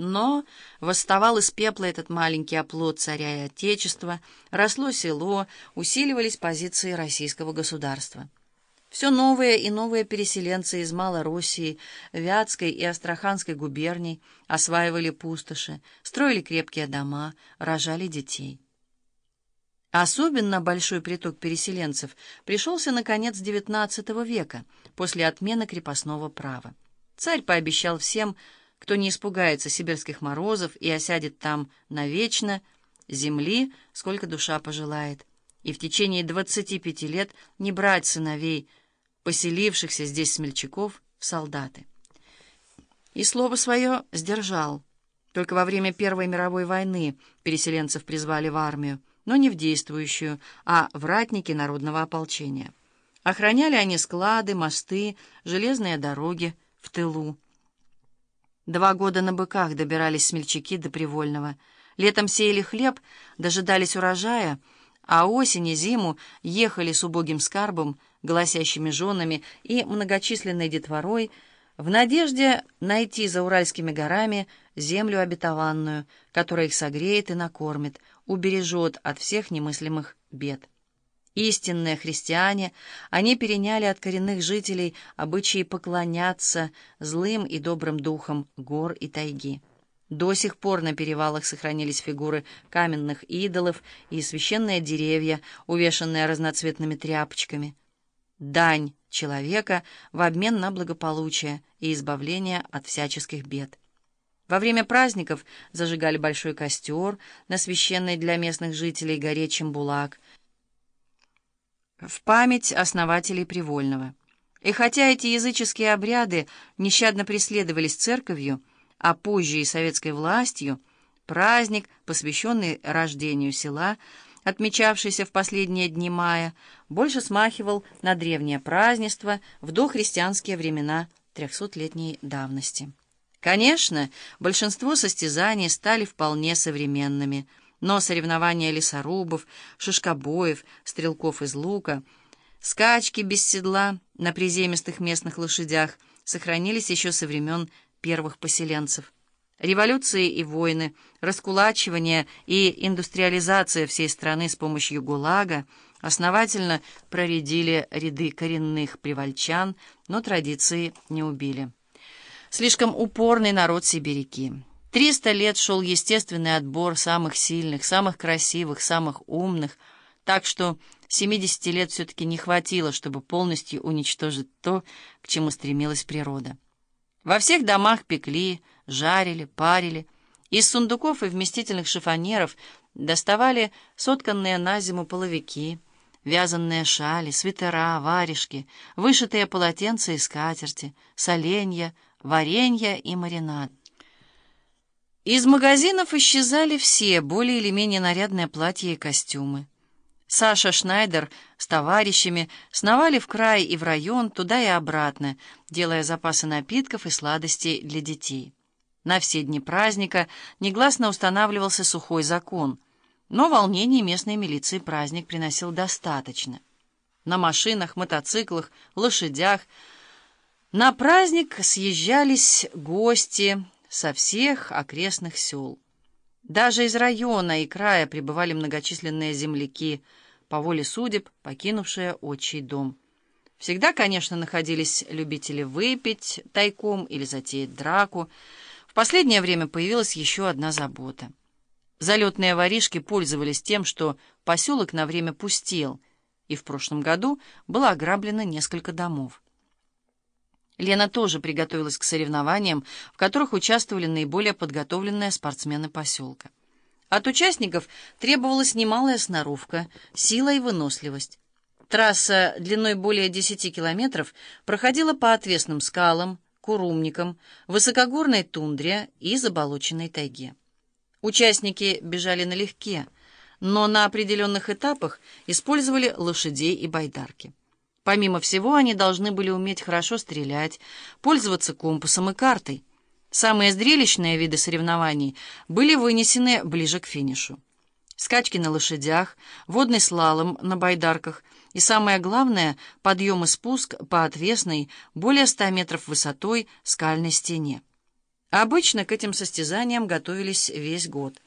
Но восставал из пепла этот маленький оплот царя и отечества, росло село, усиливались позиции российского государства. Все новые и новые переселенцы из Малороссии, Вятской и Астраханской губерний осваивали пустоши, строили крепкие дома, рожали детей. Особенно большой приток переселенцев пришелся на конец XIX века, после отмены крепостного права. Царь пообещал всем, кто не испугается сибирских морозов и осядет там навечно, земли, сколько душа пожелает, и в течение 25 лет не брать сыновей, поселившихся здесь смельчаков, в солдаты. И слово свое сдержал. Только во время Первой мировой войны переселенцев призвали в армию, но не в действующую, а в ратники народного ополчения. Охраняли они склады, мосты, железные дороги в тылу. Два года на быках добирались смельчаки до Привольного. Летом сеяли хлеб, дожидались урожая, а осень и зиму ехали с убогим скарбом, голосящими женами и многочисленной детворой в надежде найти за Уральскими горами землю обетованную, которая их согреет и накормит, убережет от всех немыслимых бед. Истинные христиане, они переняли от коренных жителей обычаи поклоняться злым и добрым духам гор и тайги. До сих пор на перевалах сохранились фигуры каменных идолов и священные деревья, увешанные разноцветными тряпочками. Дань человека в обмен на благополучие и избавление от всяческих бед. Во время праздников зажигали большой костер на священной для местных жителей горе Чембулак — в память основателей Привольного. И хотя эти языческие обряды нещадно преследовались церковью, а позже и советской властью, праздник, посвященный рождению села, отмечавшийся в последние дни мая, больше смахивал на древнее празднество в дохристианские времена трехсотлетней давности. Конечно, большинство состязаний стали вполне современными – но соревнования лесорубов, шишкобоев, стрелков из лука, скачки без седла на приземистых местных лошадях сохранились еще со времен первых поселенцев. Революции и войны, раскулачивание и индустриализация всей страны с помощью ГУЛАГа основательно проредили ряды коренных привольчан, но традиции не убили. Слишком упорный народ сибиряки. Триста лет шел естественный отбор самых сильных, самых красивых, самых умных, так что 70 лет все-таки не хватило, чтобы полностью уничтожить то, к чему стремилась природа. Во всех домах пекли, жарили, парили. Из сундуков и вместительных шифонеров доставали сотканные на зиму половики, вязанные шали, свитера, варежки, вышитые полотенца и скатерти, соленья, варенья и маринад. Из магазинов исчезали все более или менее нарядные платья и костюмы. Саша Шнайдер с товарищами сновали в край и в район, туда и обратно, делая запасы напитков и сладостей для детей. На все дни праздника негласно устанавливался сухой закон, но волнений местной милиции праздник приносил достаточно. На машинах, мотоциклах, лошадях на праздник съезжались гости, со всех окрестных сел. Даже из района и края прибывали многочисленные земляки, по воле судеб, покинувшие отчий дом. Всегда, конечно, находились любители выпить тайком или затеять драку. В последнее время появилась еще одна забота. Залетные воришки пользовались тем, что поселок на время пустел, и в прошлом году было ограблено несколько домов. Лена тоже приготовилась к соревнованиям, в которых участвовали наиболее подготовленные спортсмены поселка. От участников требовалась немалая сноровка, сила и выносливость. Трасса длиной более 10 километров проходила по отвесным скалам, курумникам, высокогорной тундре и заболоченной тайге. Участники бежали налегке, но на определенных этапах использовали лошадей и байдарки. Помимо всего, они должны были уметь хорошо стрелять, пользоваться компасом и картой. Самые зрелищные виды соревнований были вынесены ближе к финишу. Скачки на лошадях, водный слалом на байдарках и, самое главное, подъем и спуск по отвесной, более 100 метров высотой, скальной стене. Обычно к этим состязаниям готовились весь год.